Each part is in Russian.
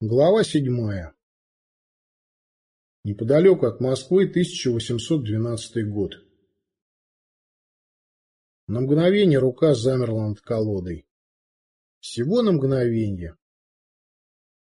Глава седьмая. Неподалеку от Москвы 1812 год. На мгновение рука замерла над колодой. Всего на мгновение.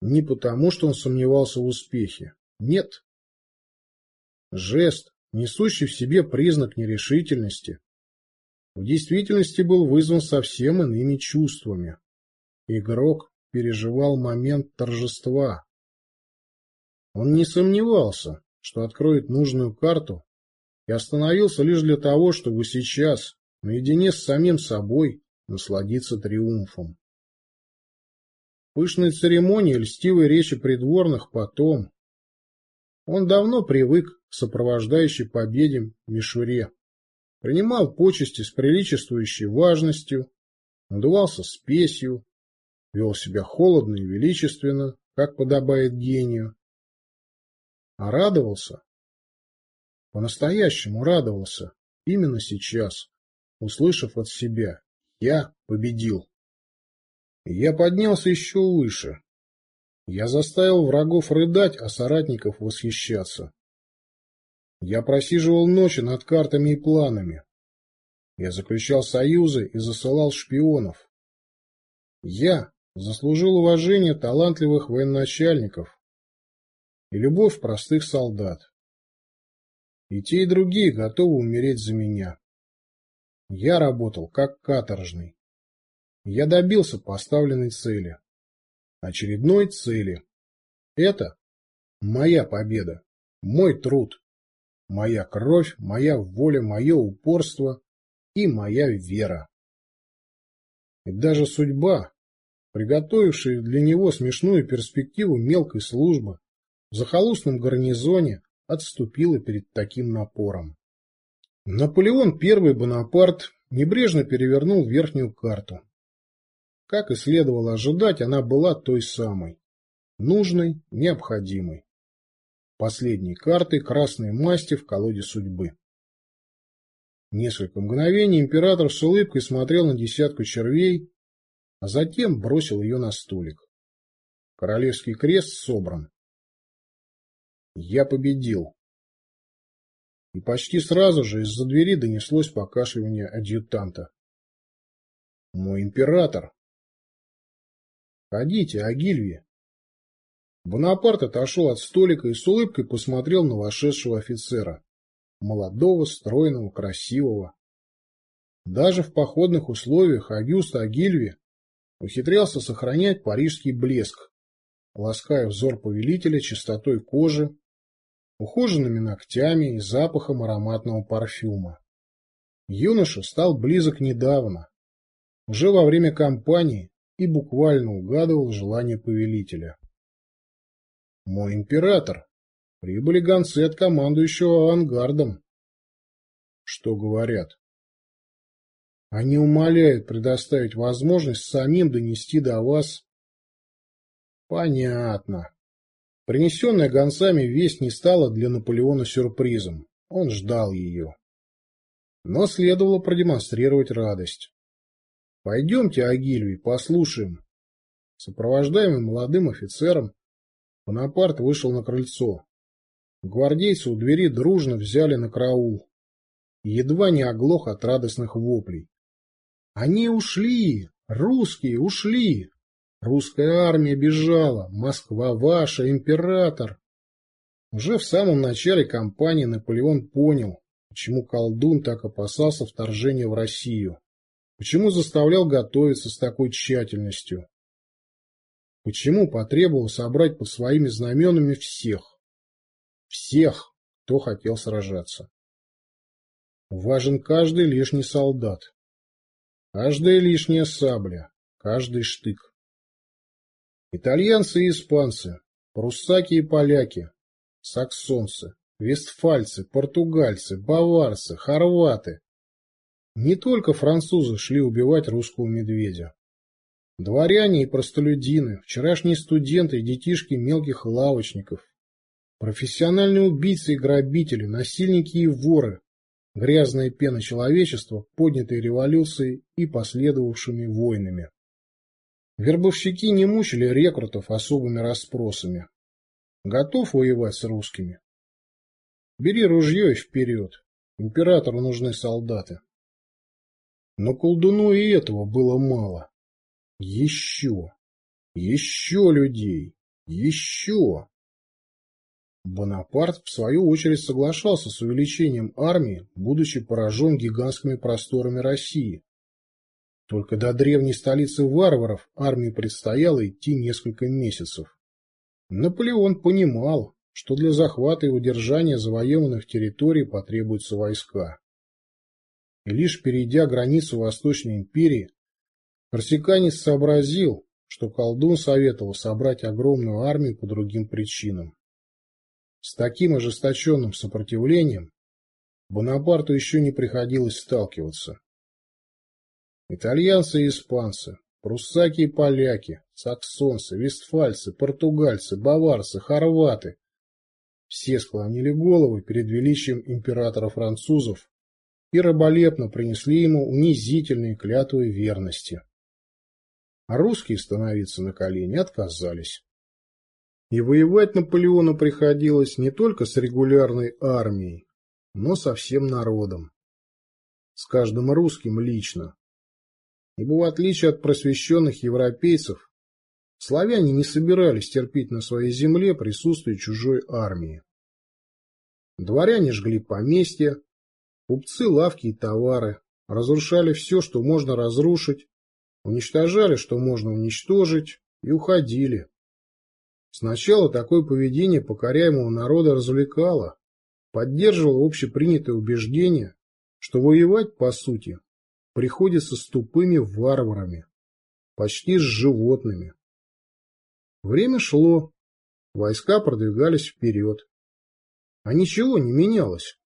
Не потому, что он сомневался в успехе. Нет. Жест, несущий в себе признак нерешительности, в действительности был вызван совсем иными чувствами. Игрок переживал момент торжества. Он не сомневался, что откроет нужную карту, и остановился лишь для того, чтобы сейчас, наедине с самим собой, насладиться триумфом. Пышные церемонии, льстивые речи придворных потом. Он давно привык к сопровождающей победе мишуре, принимал почести с приличествующей важностью, надувался спесью, вел себя холодно и величественно, как подобает гению. А радовался, по-настоящему радовался, именно сейчас, услышав от себя «Я победил». И я поднялся еще выше. Я заставил врагов рыдать, а соратников восхищаться. Я просиживал ночи над картами и планами. Я заключал союзы и засылал шпионов. Я заслужил уважение талантливых военачальников и любовь простых солдат. И те, и другие готовы умереть за меня. Я работал как каторжный. Я добился поставленной цели. Очередной цели. Это моя победа, мой труд, моя кровь, моя воля, мое упорство и моя вера. И даже судьба, приготовившие для него смешную перспективу мелкой службы в захолустном гарнизоне, отступила перед таким напором. Наполеон I Бонапарт небрежно перевернул верхнюю карту. Как и следовало ожидать, она была той самой, нужной, необходимой. Последней картой красной масти в колоде судьбы. Несколько мгновений император с улыбкой смотрел на десятку червей, а затем бросил ее на столик. Королевский крест собран. Я победил. И почти сразу же из-за двери донеслось покашливание адъютанта. Мой император. Ходите, Агильви. Бонапарт отошел от столика и с улыбкой посмотрел на вошедшего офицера. Молодого, стройного, красивого. Даже в походных условиях Агюста Агильви ухитрялся сохранять парижский блеск, лаская взор повелителя чистотой кожи, ухоженными ногтями и запахом ароматного парфюма. Юноша стал близок недавно, уже во время кампании, и буквально угадывал желание повелителя. «Мой император! Прибыли гонцы от командующего авангардом!» «Что говорят?» Они умоляют предоставить возможность самим донести до вас. Понятно. Принесенная гонцами весть не стала для Наполеона сюрпризом. Он ждал ее. Но следовало продемонстрировать радость. Пойдемте, Агильвий, послушаем. Сопровождаемый молодым офицером, Бонапарт вышел на крыльцо. Гвардейцы у двери дружно взяли на караул. Едва не оглох от радостных воплей. Они ушли! Русские ушли! Русская армия бежала! Москва ваша, император! Уже в самом начале кампании Наполеон понял, почему колдун так опасался вторжения в Россию, почему заставлял готовиться с такой тщательностью, почему потребовал собрать под своими знаменами всех, всех, кто хотел сражаться. Важен каждый лишний солдат. Каждая лишняя сабля, каждый штык. Итальянцы и испанцы, пруссаки и поляки, саксонцы, вестфальцы, португальцы, баварцы, хорваты. Не только французы шли убивать русского медведя. Дворяне и простолюдины, вчерашние студенты и детишки мелких лавочников, профессиональные убийцы и грабители, насильники и воры, грязная пена человечества, поднятой революцией и последовавшими войнами. Вербовщики не мучили рекрутов особыми расспросами. Готов воевать с русскими? Бери ружье и вперед. Императору нужны солдаты. Но колдуну и этого было мало. Еще, еще людей, еще. Бонапарт, в свою очередь, соглашался с увеличением армии, будучи поражен гигантскими просторами России. Только до древней столицы варваров армии предстояло идти несколько месяцев. Наполеон понимал, что для захвата и удержания завоеванных территорий потребуются войска. И лишь перейдя границу Восточной империи, корсиканец сообразил, что колдун советовал собрать огромную армию по другим причинам. С таким ожесточенным сопротивлением Бонапарту еще не приходилось сталкиваться. Итальянцы и испанцы, пруссаки и поляки, саксонцы, вестфальцы, португальцы, баварцы, хорваты – все склонили головы перед величием императора французов и раболепно принесли ему унизительные клятвы верности. А русские становиться на колени отказались. И воевать Наполеону приходилось не только с регулярной армией, но со всем народом. С каждым русским лично. Ибо в отличие от просвещенных европейцев, славяне не собирались терпеть на своей земле присутствие чужой армии. Дворяне жгли поместья, купцы лавки и товары, разрушали все, что можно разрушить, уничтожали, что можно уничтожить, и уходили. Сначала такое поведение покоряемого народа развлекало, поддерживало общепринятое убеждение, что воевать, по сути, приходится с тупыми варварами, почти с животными. Время шло, войска продвигались вперед. А ничего не менялось.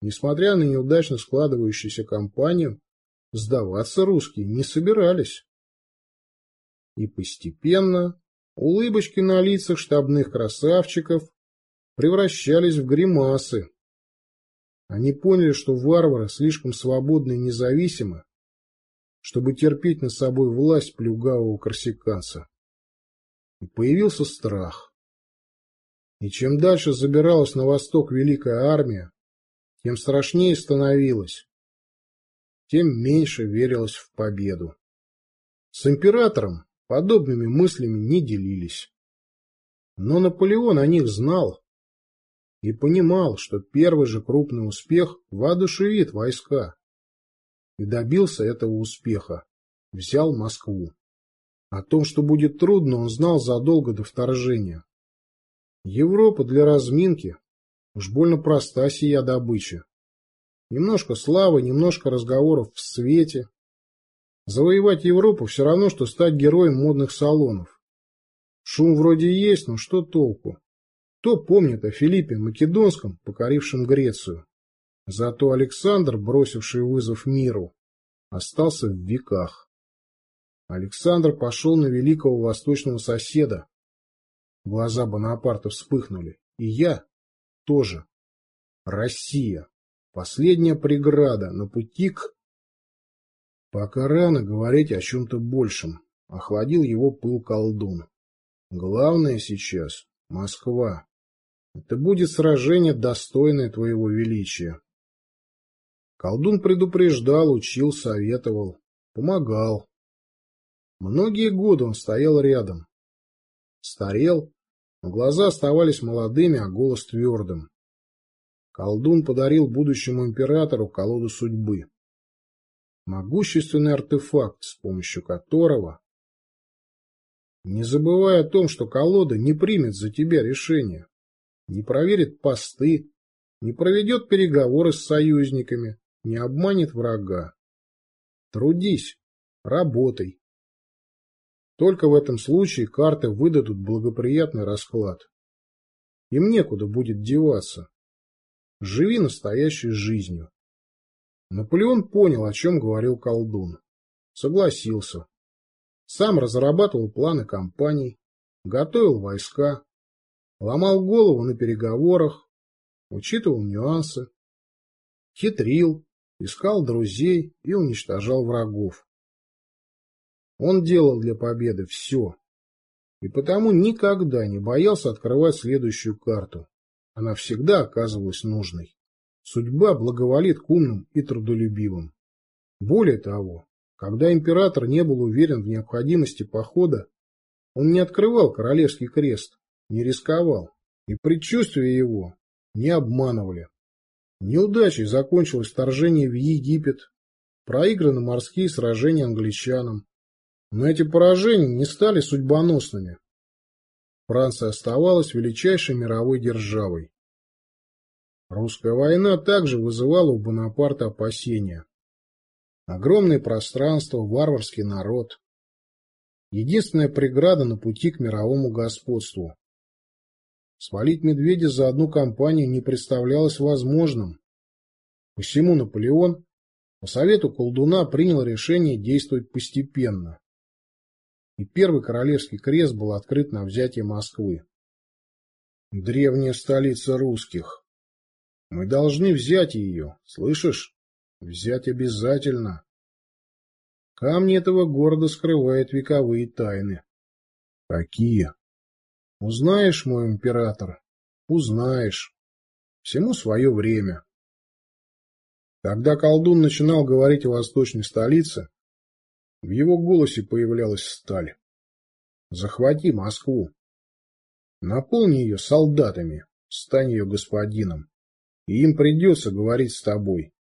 Несмотря на неудачно складывающуюся кампанию, сдаваться русские не собирались. И постепенно Улыбочки на лицах штабных красавчиков превращались в гримасы. Они поняли, что варвары слишком свободны и независимы, чтобы терпеть над собой власть плюгавого корсиканца. И появился страх. И чем дальше забиралась на восток великая армия, тем страшнее становилась, тем меньше верилось в победу. С императором подобными мыслями не делились. Но Наполеон о них знал и понимал, что первый же крупный успех воодушевит войска. И добился этого успеха. Взял Москву. О том, что будет трудно, он знал задолго до вторжения. Европа для разминки. Уж больно проста сия добыча. Немножко славы, немножко разговоров в свете, Завоевать Европу все равно, что стать героем модных салонов. Шум вроде есть, но что толку? Кто помнит о Филиппе Македонском, покорившем Грецию? Зато Александр, бросивший вызов миру, остался в веках. Александр пошел на великого восточного соседа. Глаза Бонапарта вспыхнули. И я тоже. Россия. Последняя преграда на пути к... Пока рано говорить о чем-то большем, охладил его пыл колдун. Главное сейчас — Москва. Это будет сражение, достойное твоего величия. Колдун предупреждал, учил, советовал, помогал. Многие годы он стоял рядом. Старел, но глаза оставались молодыми, а голос твердым. Колдун подарил будущему императору колоду судьбы могущественный артефакт, с помощью которого... Не забывай о том, что колода не примет за тебя решение, не проверит посты, не проведет переговоры с союзниками, не обманет врага. Трудись, работай. Только в этом случае карты выдадут благоприятный расклад. Им некуда будет деваться. Живи настоящей жизнью. Наполеон понял, о чем говорил колдун. Согласился. Сам разрабатывал планы кампаний, готовил войска, ломал голову на переговорах, учитывал нюансы, хитрил, искал друзей и уничтожал врагов. Он делал для победы все. И потому никогда не боялся открывать следующую карту. Она всегда оказывалась нужной. Судьба благоволит к умным и трудолюбивым. Более того, когда император не был уверен в необходимости похода, он не открывал королевский крест, не рисковал, и предчувствия его не обманывали. Неудачей закончилось вторжение в Египет, проиграны морские сражения англичанам. Но эти поражения не стали судьбоносными. Франция оставалась величайшей мировой державой. Русская война также вызывала у Бонапарта опасения. Огромное пространство, варварский народ. Единственная преграда на пути к мировому господству. Свалить медведя за одну кампанию не представлялось возможным. Посему Наполеон по совету колдуна принял решение действовать постепенно. И первый королевский крест был открыт на взятие Москвы. Древняя столица русских. Мы должны взять ее, слышишь? Взять обязательно. Камни этого города скрывают вековые тайны. Какие? Узнаешь, мой император, узнаешь. Всему свое время. Когда колдун начинал говорить о восточной столице, в его голосе появлялась сталь. Захвати Москву. Наполни ее солдатами, стань ее господином. И им придется говорить с тобой.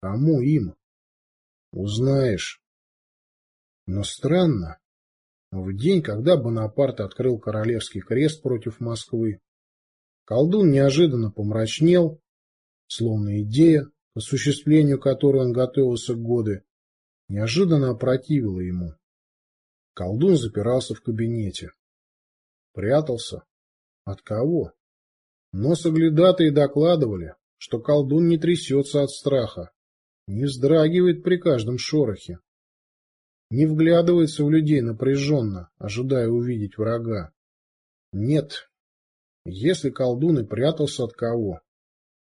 Кому им? Узнаешь. Но странно. В день, когда Бонапарт открыл Королевский крест против Москвы, колдун неожиданно помрачнел, словно идея, к осуществлению которой он готовился годы, неожиданно опротивила ему. Колдун запирался в кабинете. Прятался. От кого? Но соглядатые докладывали, что колдун не трясется от страха, не вздрагивает при каждом шорохе не вглядывается в людей напряженно, ожидая увидеть врага. Нет, если колдун и прятался от кого,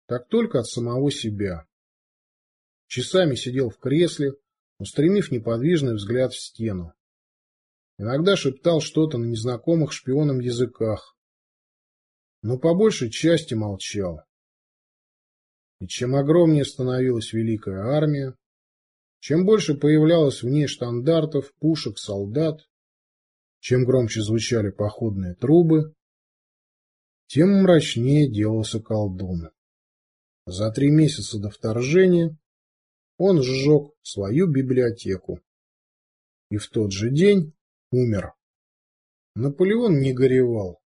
так только от самого себя. Часами сидел в кресле, устремив неподвижный взгляд в стену. Иногда шептал что-то на незнакомых шпионам языках, но по большей части молчал. И чем огромнее становилась великая армия, чем больше появлялось в ней штандартов, пушек, солдат, чем громче звучали походные трубы, тем мрачнее делался колдун. За три месяца до вторжения он сжег свою библиотеку. И в тот же день умер. Наполеон не горевал.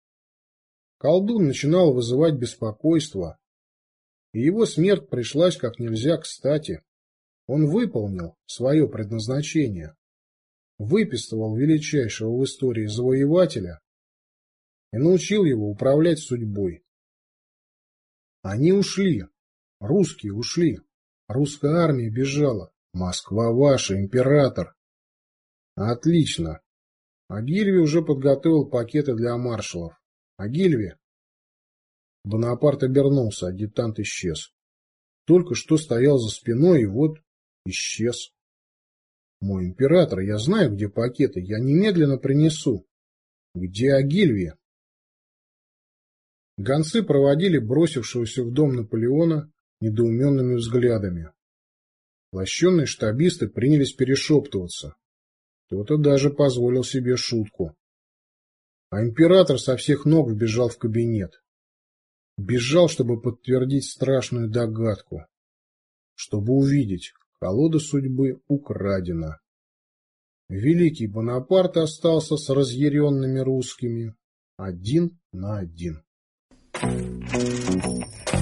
Колдун начинал вызывать беспокойство, и его смерть пришлась как нельзя кстати. Он выполнил свое предназначение, выписывал величайшего в истории завоевателя и научил его управлять судьбой. Они ушли, русские ушли, русская армия бежала, Москва ваша, император. Отлично. А Гильви уже подготовил пакеты для маршалов. А Гильви? Бонапарт обернулся, адъютант исчез. Только что стоял за спиной, и вот исчез. Мой император, я знаю, где пакеты, я немедленно принесу. Где Агильвия? Гонцы проводили бросившегося в дом Наполеона недоуменными взглядами. Лощенные штабисты принялись перешептываться. Кто-то даже позволил себе шутку. А император со всех ног вбежал в кабинет. Бежал, чтобы подтвердить страшную догадку. Чтобы увидеть, Колода судьбы украдена. Великий Бонапарт остался с разъяренными русскими один на один. Thank you.